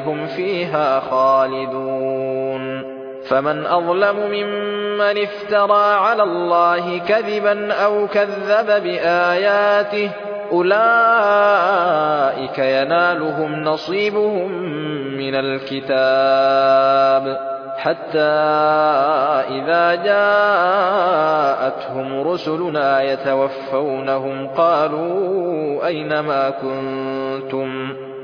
هم فيها خالدون. فمن أظلم ممن افترى على الله كذبا أو كذب بآياته أولئك ينالهم نصيبهم من الكتاب حتى إذا جاءتهم رسلنا يتوفونهم قالوا أين ما كنتم؟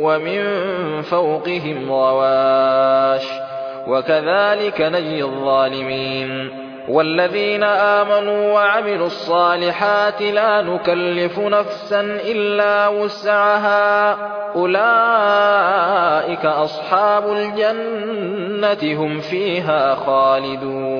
ومن فوقهم غواش وكذلك نجزي الظالمين والذين آمنوا وعملوا الصالحات لا نكلف نفسا إلا وسعها أولئك أصحاب الجنة هم فيها خالدون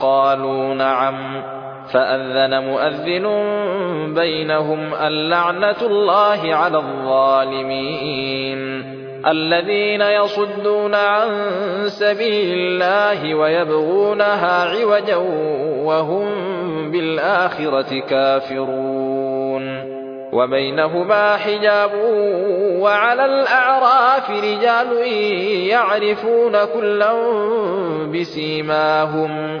قالوا نعم. فأذن مؤذن بينهم اللعنة الله على الظالمين الذين يصدون عن سبيل الله ويبغونها عوجا وهم بالآخرة كافرون. وبينهما حجاب وعلى الأعراف رجال يعرفون كلا بسيماهم.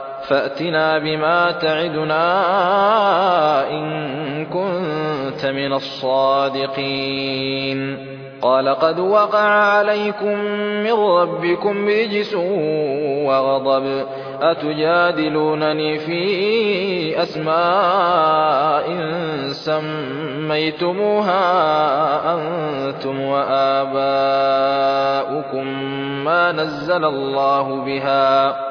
فأتنا بما تعدنا إن كنت من الصادقين. قال قد وقع عليكم من ربكم رجس وغضب. أتجادلونني في أسماء سميتموها أنتم وآباؤكم ما نزل الله بها.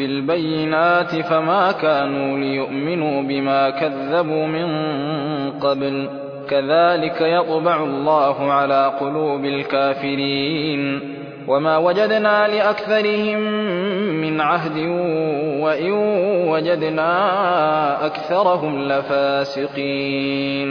بالبينات فما كانوا ليؤمنوا بما كذبوا من قبل. كذلك يطبع الله على قلوب الكافرين. وما وجدنا لأكثرهم من عهد وإن وجدنا أكثرهم لفاسقين.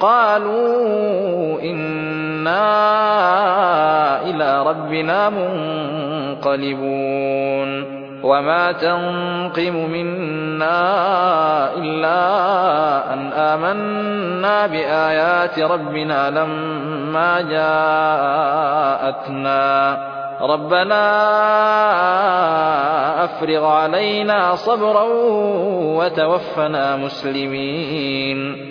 قالوا إنا إلى ربنا منقلبون. وما تنقم منا إلا أن آمنا بآيات ربنا لما جاءتنا. ربنا أفرغ علينا صبرا وتوفنا مسلمين.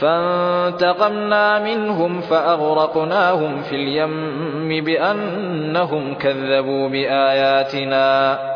فانتقمنا منهم فأغرقناهم في اليم بأنهم كذبوا بآياتنا.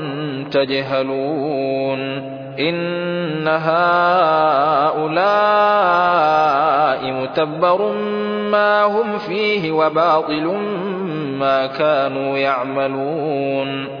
تجهلون إن هؤلاء متبر ما هم فيه وباطل ما كانوا يعملون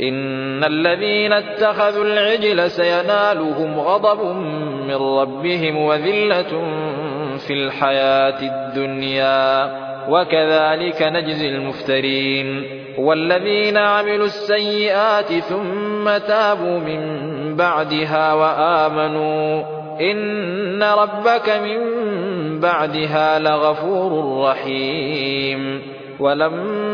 إن الذين اتخذوا العجل سينالهم غضب من ربهم وذلة في الحياة الدنيا وكذلك نجزي المفترين والذين عملوا السيئات ثم تابوا من بعدها وآمنوا إن ربك من بعدها لغفور رحيم ولما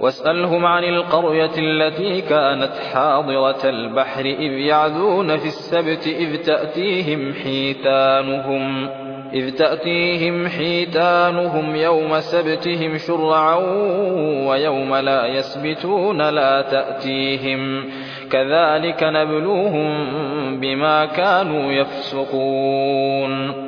واسألهم عن القرية التي كانت حاضرة البحر إذ يعدون في السبت إذ تأتيهم حيتانهم إذ تأتيهم حيتانهم يوم سبتهم شرعا ويوم لا يسبتون لا تأتيهم كذلك نبلوهم بما كانوا يفسقون.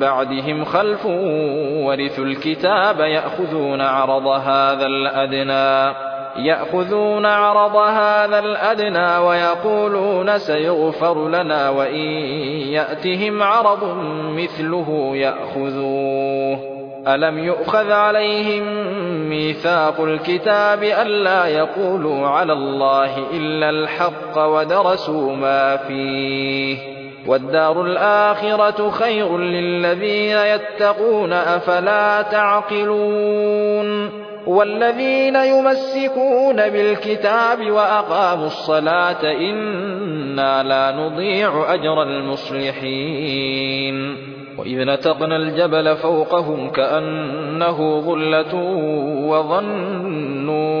بعدهم خلف ورثوا الكتاب يأخذون عرض هذا الأدنى يأخذون عرض هذا الأدنى ويقولون سيغفر لنا وإن يأتهم عرض مثله يأخذوه. ألم يؤخذ عليهم ميثاق الكتاب ألا يقولوا على الله إلا الحق ودرسوا ما فيه؟ والدار الآخرة خير للذين يتقون أفلا تعقلون؟ والذين يمسكون بالكتاب وأقاموا الصلاة إنا لا نضيع أجر المصلحين. وإذ نتقنا الجبل فوقهم كأنه ظلة وظنوا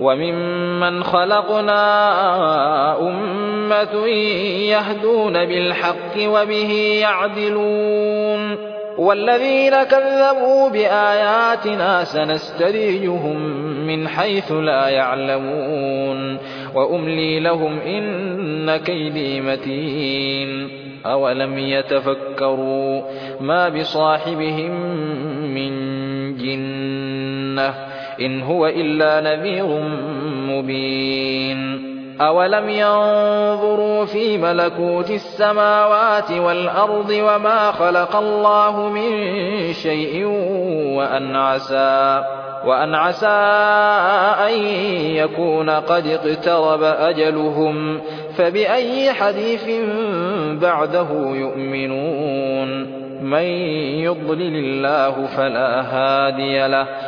وممن خلقنا أمة يهدون بالحق وبه يعدلون والذين كذبوا بآياتنا سنستدرجهم من حيث لا يعلمون وأملي لهم إن كيدي متين أولم يتفكروا ما بصاحبهم من جنة إن هو إلا نذير مبين. أولم ينظروا في ملكوت السماوات والأرض وما خلق الله من شيء وأن عسى وأن عسى أن يكون قد اقترب أجلهم فبأي حديث بعده يؤمنون؟ من يضلل الله فلا هادي له.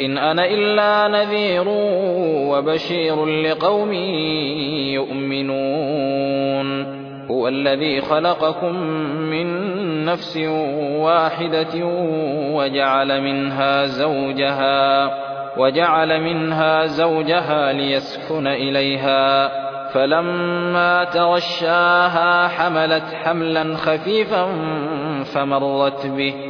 إن أنا إلا نذير وبشير لقوم يؤمنون. هو الذي خلقكم من نفس واحدة وجعل منها زوجها وجعل منها زوجها ليسكن إليها. فلما تغشاها حملت حملا خفيفا فمرت به.